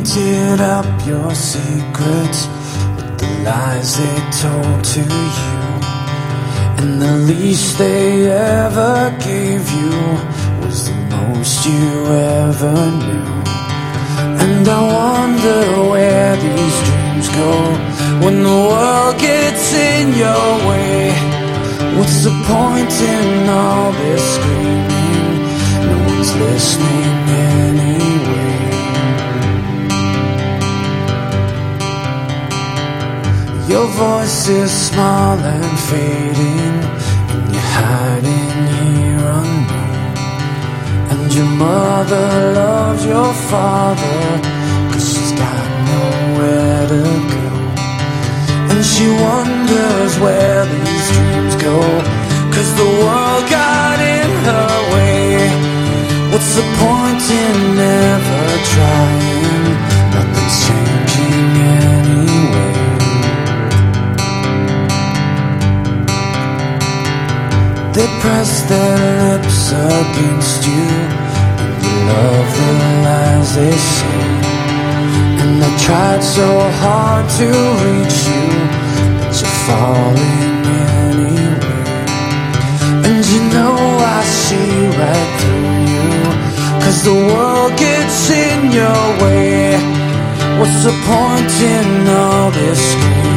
painted up your secrets with the lies they told to you. And the least they ever gave you was the most you ever knew. And I wonder where these dreams go when the world gets in your way. What's the point in all this screaming? No one's listening Your voice is small and fading, and you're hiding here unknown. And your mother loves your father, cause she's got nowhere to go. And she wonders where these dreams go, cause the world They press their lips against you. And you love the lies they say. And I tried so hard to reach you But you're falling anyway. And you know I see right through you. Cause the world gets in your way. What's the point in all this? screaming?